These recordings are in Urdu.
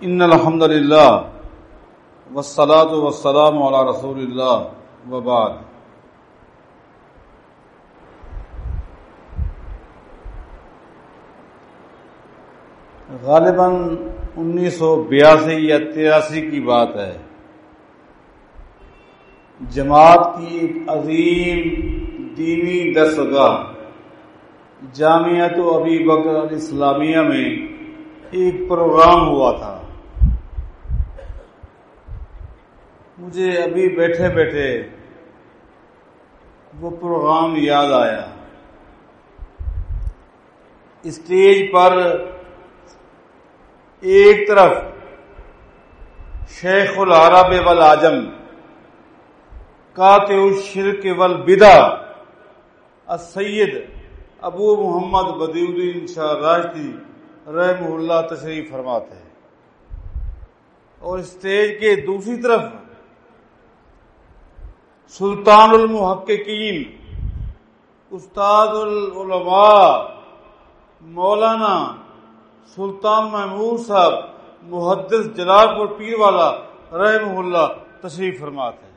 ان الحمد للہ والصلاة والسلام على رسول اللہ وبعد۔ غالباً انیس سو بیاسی یا تراسی کی بات ہے۔ جماعت کی ایک عظیم دینی دستگاہ جامعت و ابی بکر اسلامیہ میں ایک پروگرام ہوا تھا۔ مجھے ابھی بیٹھے بیٹھے وہ پروگرام یاد آیا۔ اسٹیج پر ایک طرف شیخ العرب والعجم کات شرک والبدع، السید ابو محمد بدی الدین شاہ راشدی رحم اللہ تشریف فرماتے ہیں۔ اور اسٹیج کے دوسری طرف سلطان المحققین، استاد العلماء، مولانا سلطان محمود صاحب، محدث جلال پور پیر والا رحم اللہ، تشریف فرماتے ہیں۔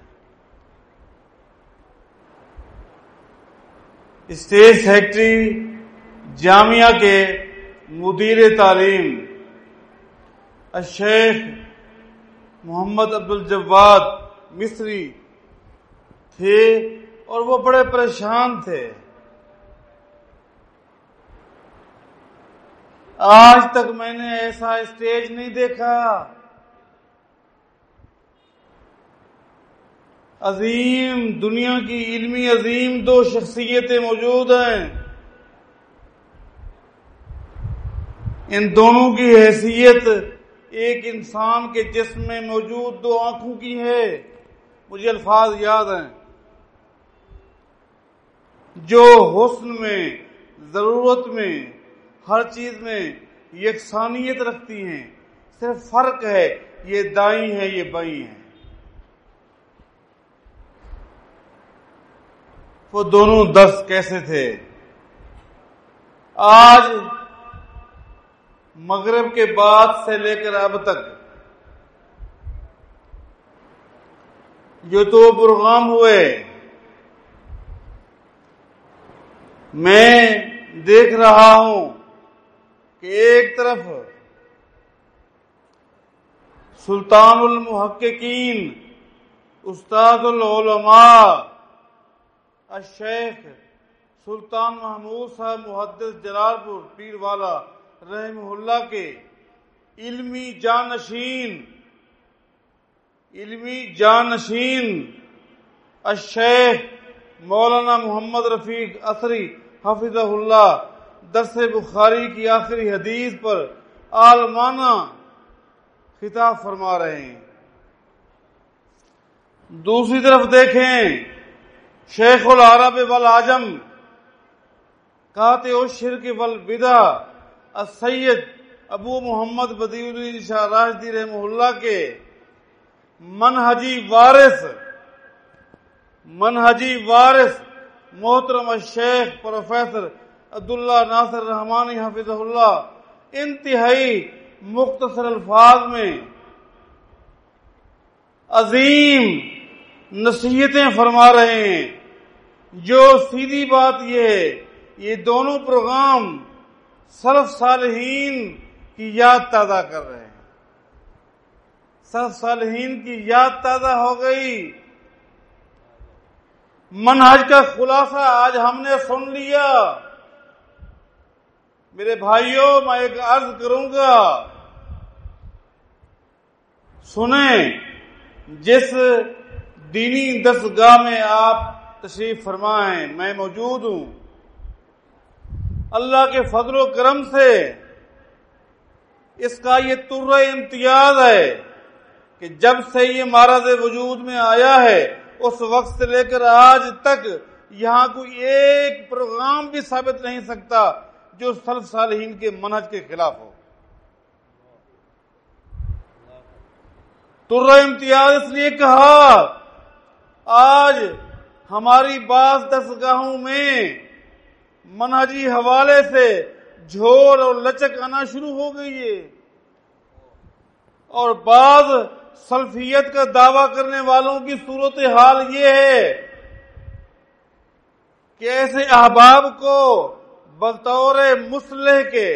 اسٹیج سیکٹری جامعہ کے مدیر تعلیم، الشیخ محمد عبد الجواد مصری تھے اور وہ بڑے پریشان تھے۔ آج تک میں نے ایسا اسٹیج نہیں دیکھا۔ عظیم دنیا کی علمی عظیم دو شخصیتیں موجود ہیں۔ ان دونوں کی حیثیت ایک انسان کے جسم میں موجود دو آنکھوں کی ہے۔ مجھے الفاظ یاد ہیں۔ جو حسن میں، ضرورت میں، ہر چیز میں یکسانیت رکھتی ہیں۔ صرف فرق ہے، یہ دائیں ہے یہ بائیں ہے وہ دونوں دس کیسے تھے؟ آج مغرب کے بعد سے لے کر اب تک جو تو پروگرام ہوئے میں دیکھ رہا ہوں کہ ایک طرف سلطان المحققین، استاد العلماء، الشیخ سلطان محمود صاحب محدث جلال پور پیر والا رحم اللہ کے علمی جانشین علمی جانشین، الشیخ مولانا محمد رفیق اثری حفظ اللہ درس بخاری کی آخری حدیث پر عالمانہ خطاب فرما رہے ہیں۔ دوسری طرف دیکھیں، شیخ العرب والعجم کہتے ہو شرک والبدع، السید ابو محمد بدی الدین شاہ راشدی رحمہ اللہ کے منہجی وارث منہجی وارث محترم الشیخ پروفیسر عبداللہ ناصر رحمانی حفظ اللہ، انتہائی مختصر الفاظ میں عظیم نصیحتیں فرما رہے ہیں۔ جو سیدھی بات یہ ہے، یہ دونوں پروگرام سلف صالحین کی یاد تازہ کر رہے ہیں۔ سلف صالحین کی یاد تازہ ہو گئی۔ منہج کا خلاصہ آج ہم نے سن لیا۔ میرے بھائیوں میں ایک عرض کروں گا۔ سنیں، جس دینی دستگاہ میں آپ تشریف فرمائیں، میں موجود ہوں۔ اللہ کے فضل و کرم سے اس کا یہ تر امتیاز ہے کہ جب سے یہ مہاراج وجود میں آیا ہے اس وقت سے لے کر آج تک یہاں کوئی ایک پروگرام بھی ثابت نہیں سکتا جو سلف صالحین کے منہج کے خلاف ہو۔ تر امتیاز اس لیے کہا، آج ہماری بعض دستگاہوں میں منہجی حوالے سے جھوڑ اور لچک آنا شروع ہو گئی ہے۔ اور بعض سلفیت کا دعویٰ کرنے والوں کی صورت حال یہ ہے کہ ایسے احباب کو بطور مسلح کے،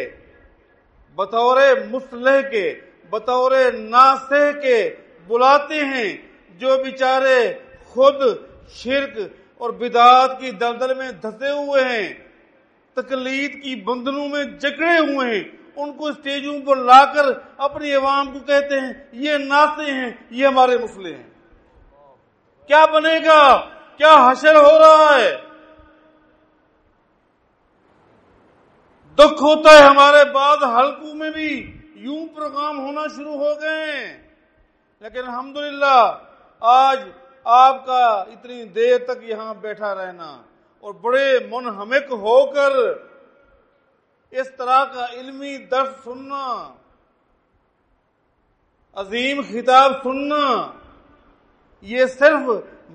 بطور مسلح کے، بطور ناسح کے بلاتے ہیں جو بیچارے خود شرک اور بدعات کی دلدل میں دھسے ہوئے ہیں، تقلید کی بندنوں میں جکڑے ہوئے ہیں۔ ان کو اسٹیجوں پر لا کر اپنی عوام کو کہتے ہیں، یہ ناطے ہیں، یہ ہمارے مسئلے ہیں۔ کیا بنے گا؟ کیا حشر ہو رہا ہے؟ دکھ ہوتا ہے ہمارے بعد حلقوں میں بھی۔ یوں پروگرام ہونا شروع ہو گئے ہیں۔ لیکن الحمدللہ، آج آپ کا اتنی دیر تک یہاں بیٹھا رہنا اور بڑے منہمک ہو کر اس طرح کا علمی درس سننا، عظیم خطاب سننا، یہ صرف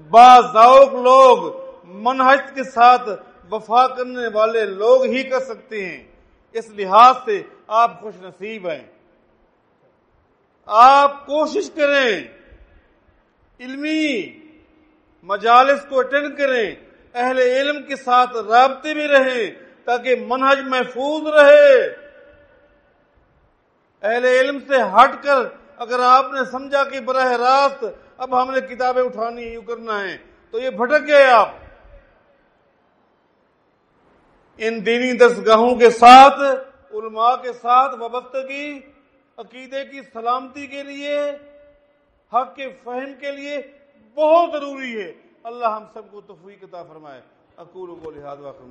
باذوق لوگ منہج کے ساتھ وفا کرنے والے لوگ ہی کر سکتے ہیں۔ اس لحاظ سے آپ خوش نصیب ہیں۔ آپ کوشش کریں، علمی مجالس کو اٹینڈ کریں، اہل علم کے ساتھ رابطے میں رہیں۔ تاکہ منہج محفوظ رہے۔ اہل علم سے ہٹ کر اگر آپ نے سمجھا کہ براہ راست اب ہم نے کتابیں اٹھانی یوں کرنا ہے، تو یہ بھٹک گئے آپ۔ ان دینی دستگاہوں کے ساتھ، علماء کے ساتھ وابستگی، عقیدے کی سلامتی کے لیے، حق کے فہم کے لیے بہت ضروری ہے۔ اللہ ہم سب کو تفریح عطا فرمائے۔ اکول کو لحاظ واقع